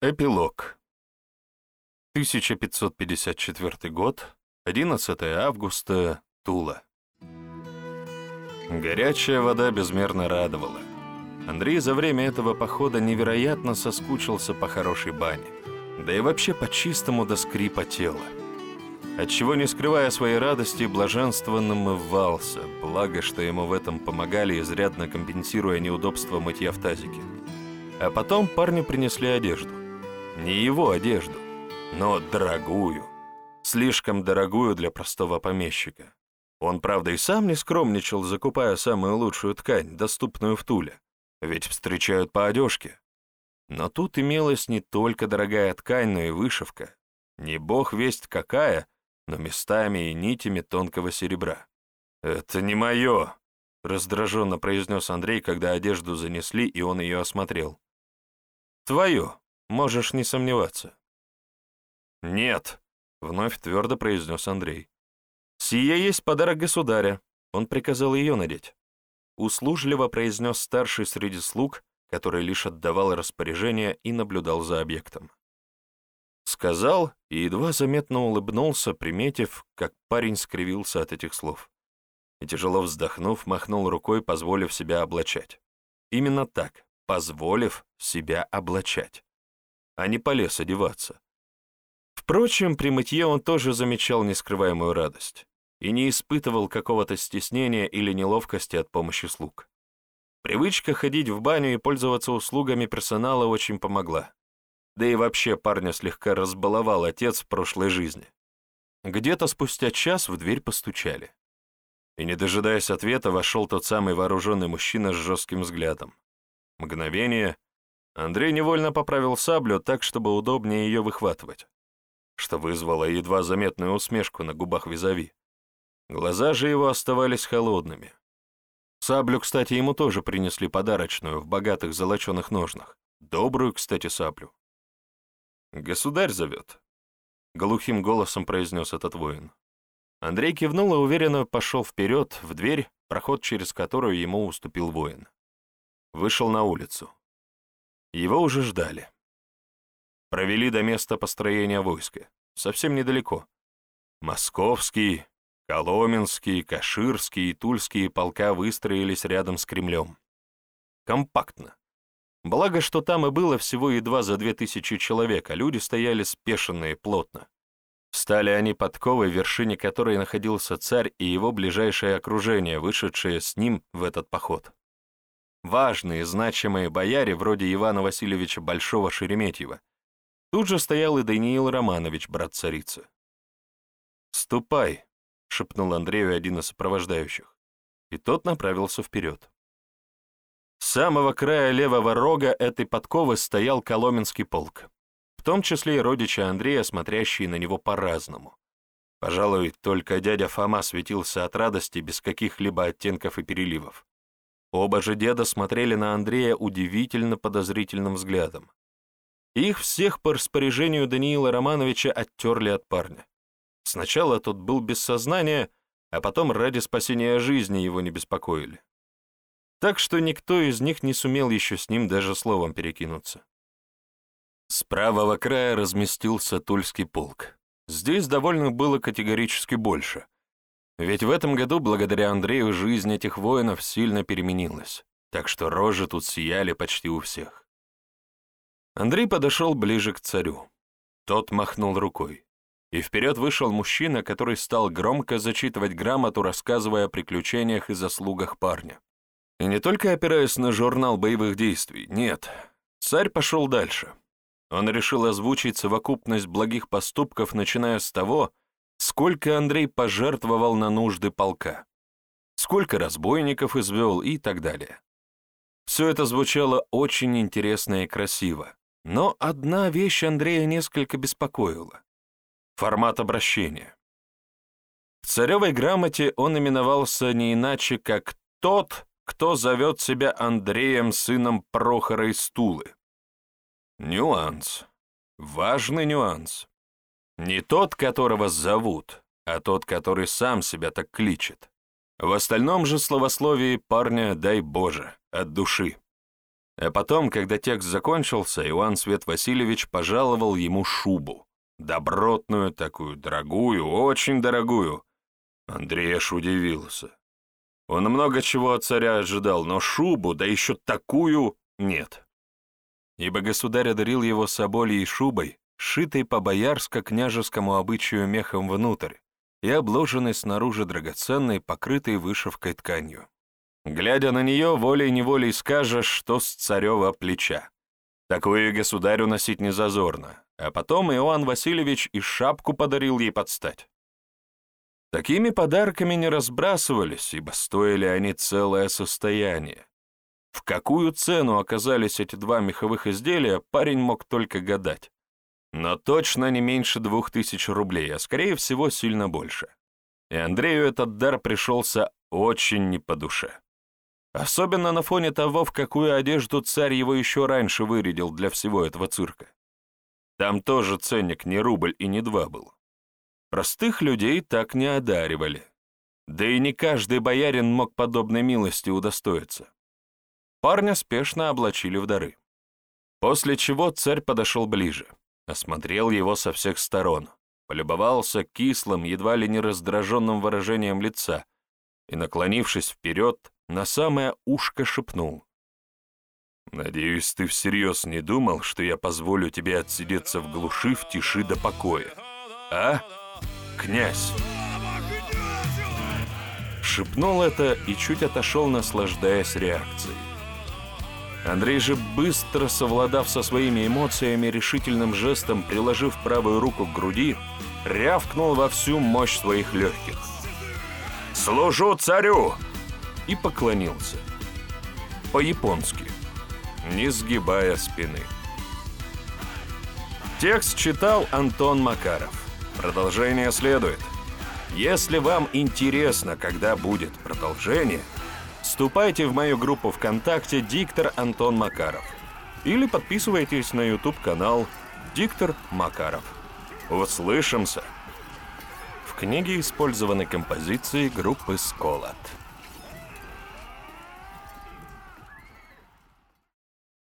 Эпилог. 1554 год, 11 августа, Тула. Горячая вода безмерно радовала. Андрей за время этого похода невероятно соскучился по хорошей бане, да и вообще по чистому до скрипа тела. Отчего, не скрывая своей радости, блаженство намывался, благо, что ему в этом помогали, изрядно компенсируя неудобства мытья в тазике. А потом парню принесли одежду. Не его одежду, но дорогую. Слишком дорогую для простого помещика. Он, правда, и сам не скромничал, закупая самую лучшую ткань, доступную в Туле. Ведь встречают по одежке. Но тут имелась не только дорогая ткань, но и вышивка. Не бог весть какая, но местами и нитями тонкого серебра. «Это не мое!» — раздраженно произнес Андрей, когда одежду занесли, и он ее осмотрел. «Твое!» Можешь не сомневаться». «Нет», — вновь твердо произнес Андрей. «Сие есть подарок государя. Он приказал ее надеть». Услужливо произнес старший среди слуг, который лишь отдавал распоряжение и наблюдал за объектом. Сказал и едва заметно улыбнулся, приметив, как парень скривился от этих слов. И тяжело вздохнув, махнул рукой, позволив себя облачать. Именно так, позволив себя облачать а не полез одеваться. Впрочем, при мытье он тоже замечал нескрываемую радость и не испытывал какого-то стеснения или неловкости от помощи слуг. Привычка ходить в баню и пользоваться услугами персонала очень помогла. Да и вообще парня слегка разбаловал отец в прошлой жизни. Где-то спустя час в дверь постучали. И, не дожидаясь ответа, вошел тот самый вооруженный мужчина с жестким взглядом. Мгновение — Андрей невольно поправил саблю так, чтобы удобнее ее выхватывать, что вызвало едва заметную усмешку на губах визави. Глаза же его оставались холодными. Саблю, кстати, ему тоже принесли подарочную в богатых золоченых ножнах. Добрую, кстати, саблю. «Государь зовет», — глухим голосом произнес этот воин. Андрей кивнул и уверенно пошел вперед, в дверь, проход через которую ему уступил воин. Вышел на улицу. Его уже ждали. Провели до места построения войска, совсем недалеко. Московский, Коломенский, Каширский и Тульские полка выстроились рядом с Кремлем. Компактно. Благо, что там и было всего едва за две тысячи человек, а люди стояли спешенные плотно. Стали они подковой, в вершине которой находился царь и его ближайшее окружение, вышедшее с ним в этот поход важные, значимые бояре вроде Ивана Васильевича Большого-Шереметьева. Тут же стоял и Даниил Романович, брат царицы. «Ступай», — шепнул Андрею один из сопровождающих, и тот направился вперед. С самого края левого рога этой подковы стоял Коломенский полк, в том числе и родичи Андрея, смотрящие на него по-разному. Пожалуй, только дядя Фома светился от радости без каких-либо оттенков и переливов. Оба же деда смотрели на Андрея удивительно подозрительным взглядом. Их всех по распоряжению Даниила Романовича оттерли от парня. Сначала тот был без сознания, а потом ради спасения жизни его не беспокоили. Так что никто из них не сумел еще с ним даже словом перекинуться. С правого края разместился Тульский полк. Здесь довольно было категорически больше — ведь в этом году, благодаря Андрею, жизнь этих воинов сильно переменилась, так что рожи тут сияли почти у всех. Андрей подошел ближе к царю. Тот махнул рукой. И вперед вышел мужчина, который стал громко зачитывать грамоту, рассказывая о приключениях и заслугах парня. И не только опираясь на журнал боевых действий, нет. Царь пошел дальше. Он решил озвучить совокупность благих поступков, начиная с того, сколько Андрей пожертвовал на нужды полка, сколько разбойников извел и так далее. Все это звучало очень интересно и красиво, но одна вещь Андрея несколько беспокоила — формат обращения. В царевой грамоте он именовался не иначе, как «тот», кто зовет себя Андреем, сыном Прохора из Тулы. Нюанс. Важный нюанс. Не тот, которого зовут, а тот, который сам себя так кличет. В остальном же словословии парня дай Боже, от души. А потом, когда текст закончился, Иван Свет Васильевич пожаловал ему шубу. Добротную такую, дорогую, очень дорогую. Андрей аж удивился. Он много чего от царя ожидал, но шубу, да еще такую, нет. Ибо государь одарил его соболей шубой, шитой по боярско-княжескому обычаю мехом внутрь и обложенной снаружи драгоценной, покрытой вышивкой тканью. Глядя на нее, волей-неволей скажешь, что с царева плеча. Такую государю носить не зазорно, а потом Иоанн Васильевич и шапку подарил ей подстать. Такими подарками не разбрасывались, ибо стоили они целое состояние. В какую цену оказались эти два меховых изделия, парень мог только гадать. Но точно не меньше двух тысяч рублей, а скорее всего сильно больше. И Андрею этот дар пришелся очень не по душе. Особенно на фоне того, в какую одежду царь его еще раньше вырядил для всего этого цирка. Там тоже ценник не рубль и не два был. Простых людей так не одаривали. Да и не каждый боярин мог подобной милости удостоиться. Парня спешно облачили в дары. После чего царь подошел ближе, осмотрел его со всех сторон, полюбовался кислым, едва ли не раздраженным выражением лица и, наклонившись вперед, на самое ушко шепнул. «Надеюсь, ты всерьез не думал, что я позволю тебе отсидеться в глуши в тиши до покоя, а?» князь!» Шепнул это и чуть отошел, наслаждаясь реакцией. Андрей же, быстро совладав со своими эмоциями, решительным жестом, приложив правую руку к груди, рявкнул во всю мощь своих легких. «Служу царю!» и поклонился. По-японски, не сгибая спины. Текст читал Антон Макаров. Продолжение следует. Если вам интересно, когда будет продолжение, вступайте в мою группу ВКонтакте «Диктор Антон Макаров» или подписывайтесь на YouTube-канал «Диктор Макаров». Услышимся! В книге использованы композиции группы «Сколот».